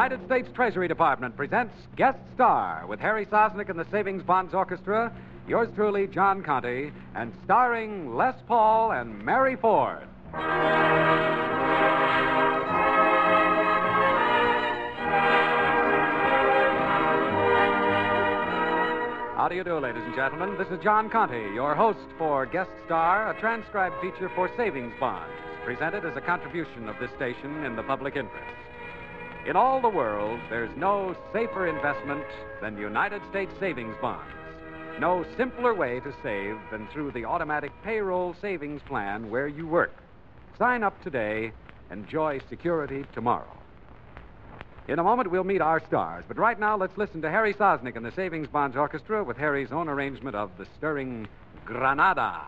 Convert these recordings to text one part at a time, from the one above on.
United States Treasury Department presents Guest Star with Harry Sosnick and the Savings Bonds Orchestra, yours truly, John Conte, and starring Les Paul and Mary Ford. How do you do, ladies and gentlemen? This is John Conte, your host for Guest Star, a transcribed feature for savings bonds, presented as a contribution of this station in the public interest. In all the world, there's no safer investment than United States savings bonds. No simpler way to save than through the automatic payroll savings plan where you work. Sign up today, enjoy security tomorrow. In a moment, we'll meet our stars, but right now, let's listen to Harry Sosnick and the Savings Bonds Orchestra with Harry's own arrangement of the stirring Granada.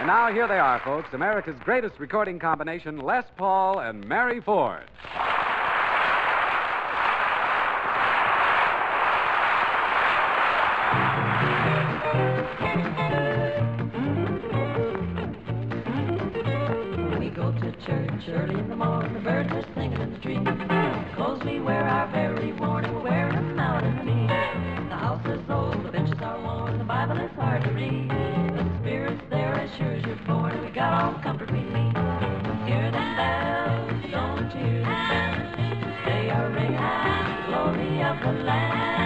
And now here they are, folks America's greatest recording combination Les Paul and Mary Ford. We go to church early in the morning, the birds are singing in the trees. Clothes we wear are very worn, land.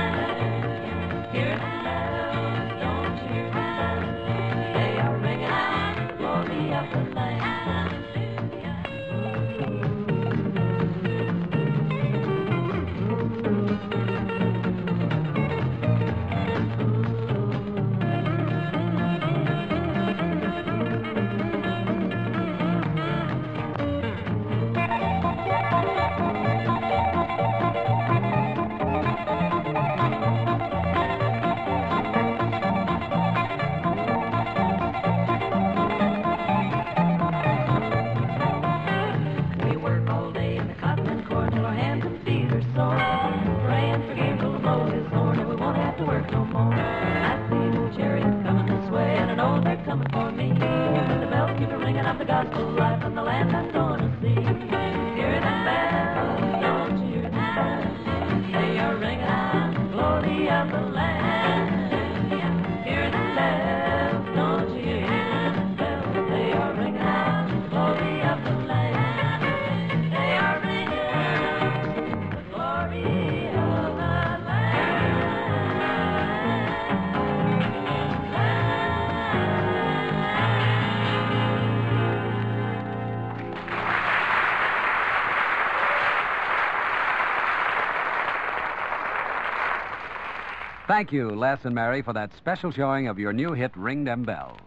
Thank you, Les and Mary, for that special showing of your new hit, Ring Them Bells.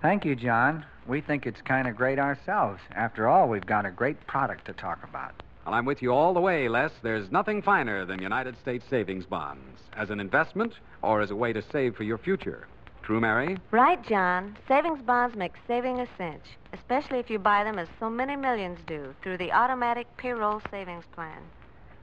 Thank you, John. We think it's kind of great ourselves. After all, we've got a great product to talk about. Well, I'm with you all the way, Les. There's nothing finer than United States savings bonds as an investment or as a way to save for your future. True, Mary? Right, John. Savings bonds make saving a cinch, especially if you buy them as so many millions do through the automatic payroll savings plan.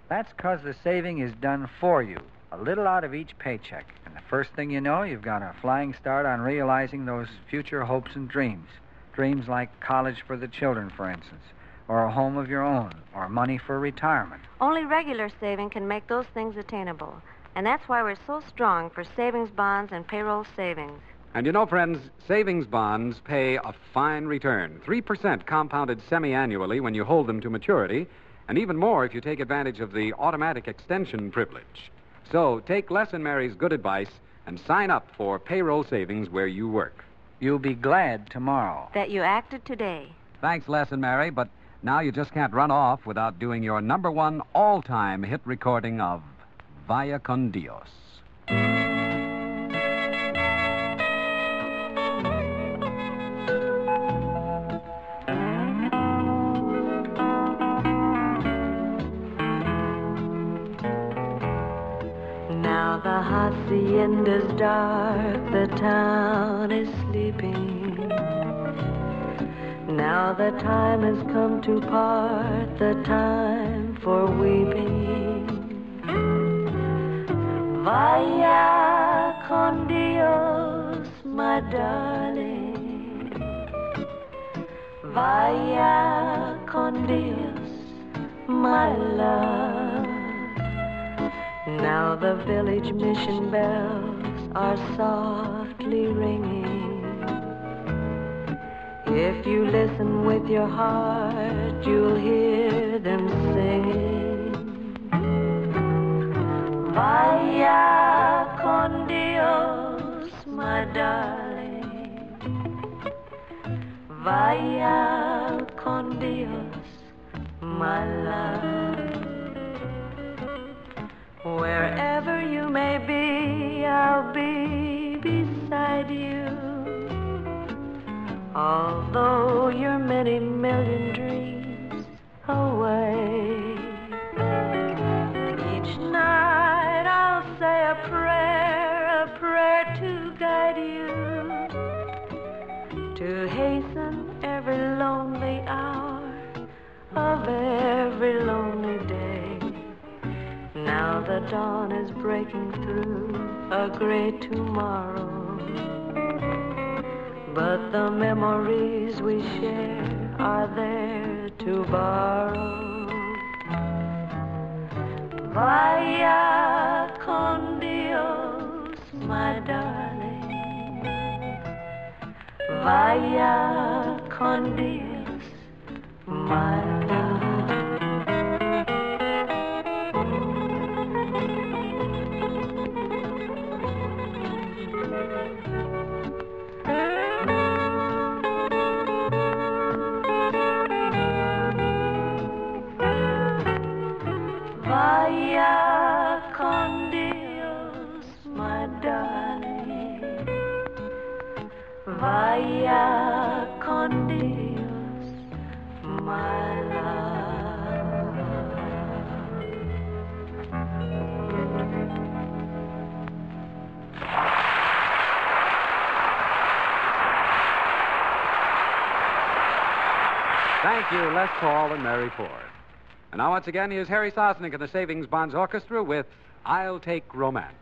That's 'cause the saving is done for you, a little out of each paycheck. And the first thing you know, you've got a flying start on realizing those future hopes and dreams. Dreams like college for the children, for instance, or a home of your own, or money for retirement. Only regular saving can make those things attainable. And that's why we're so strong for savings bonds and payroll savings. And you know, friends, savings bonds pay a fine return 3% compounded semi annually when you hold them to maturity, and even more if you take advantage of the automatic extension privilege. So take Les and Mary's good advice and sign up for payroll savings where you work. You'll be glad tomorrow. That you acted today. Thanks, Les and Mary, but now you just can't run off without doing your number one all time hit recording of Vaya con Dios. Hacienda's dark, the town is sleeping. Now the time has come to part, the time for weeping. Vaya con Dios, my darling. Vaya con Dios, my love. Now the village mission bells are softly ringing. If you listen with your heart, you'll hear them singing. Vaya con Dios, my darling. Vaya con Dios, my love. Wherever you may be, I'll be beside you. Although you're many million the dawn is breaking through a great tomorrow. But the memories we share are there to borrow. Vaya con Dios, my darling. Vaya con Dios, my Vaya con Dios, my darling. Vaya con Dios, my love. Thank you, Les Paul and Mary Ford. And now, once again, here's Harry Sosnick and the Savings Bonds Orchestra with I'll Take Romance.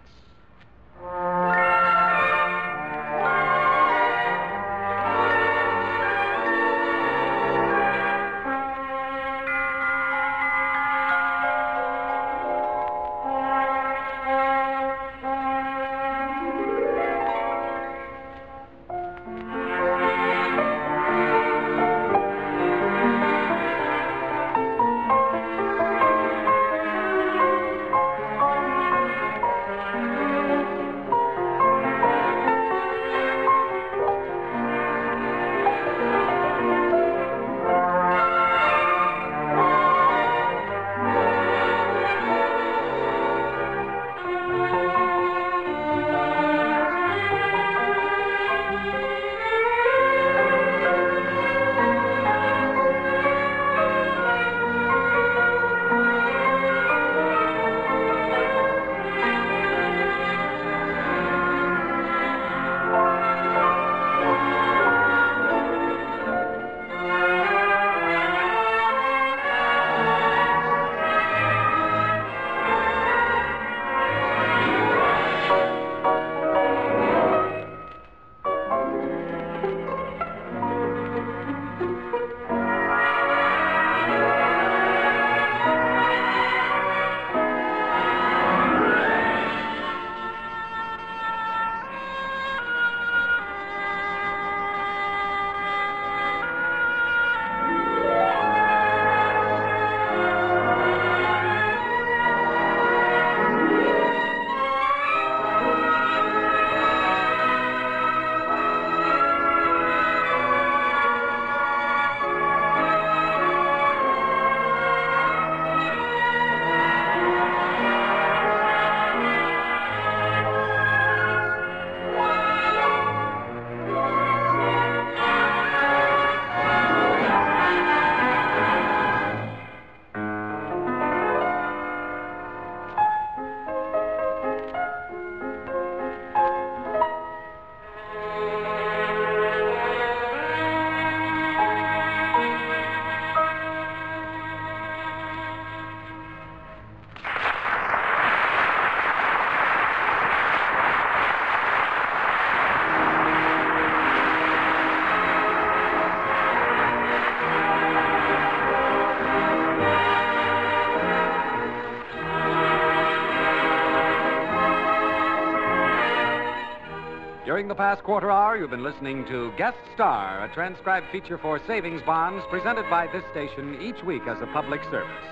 During the past quarter hour, you've been listening to Guest Star, a transcribed feature for savings bonds presented by this station each week as a public service.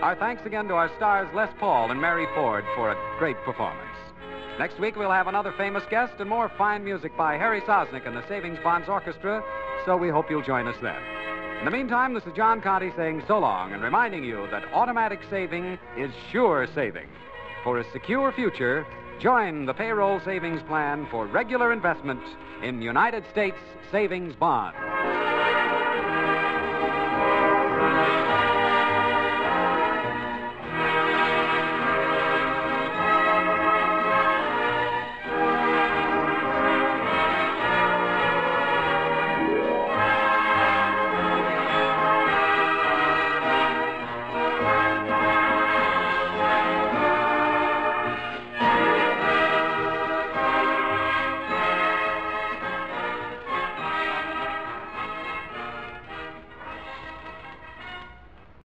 Our thanks again to our stars Les Paul and Mary Ford for a great performance. Next week, we'll have another famous guest and more fine music by Harry Sosnick and the Savings Bonds Orchestra, so we hope you'll join us then. In the meantime, this is John Conte saying so long and reminding you that automatic saving is sure saving. For a secure future, join the payroll savings plan for regular investment in United States savings bonds.